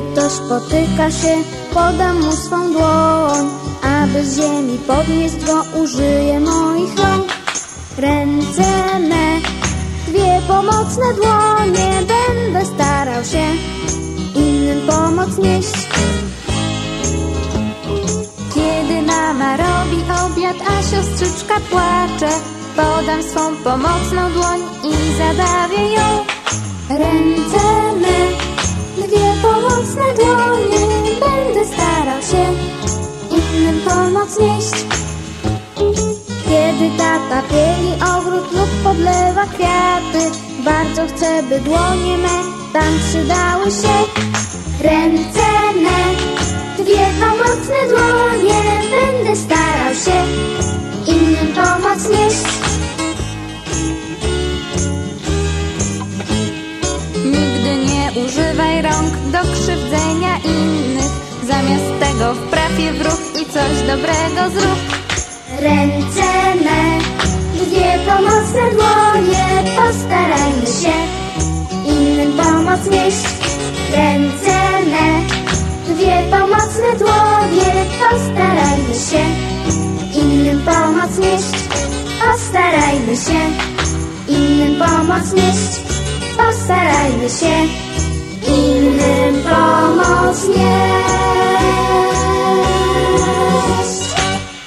ktoś potyka się, podam mu swą dłoń, aby z ziemi podnieść go, użyję moich rąk. Ręce me, dwie pomocne dłonie, będę starał się innym pomoc nieść. Kiedy mama robi obiad, a siostrzyczka płacze, podam swą pomocną dłoń i zadawię ją. Pomoc nieść. Kiedy tata pieli ogród lub podlewa kwiaty, bardzo chcę, by dłonie me tam przydały się. Ręce me, dwie pomocne dłonie, będę starał się innym pomoc nieść. Nigdy nie używaj rąk do krzywdzenia innych. Zamiast tego wpraw je w ruch i coś dobrego zrób. Ręce me, dwie pomocne dłonie, postarajmy się innym pomoc nieść. Ręce me, dwie pomocne dłonie, postarajmy się innym pomoc nieść. Postarajmy się innym pomoc nieść. Postarajmy się innym.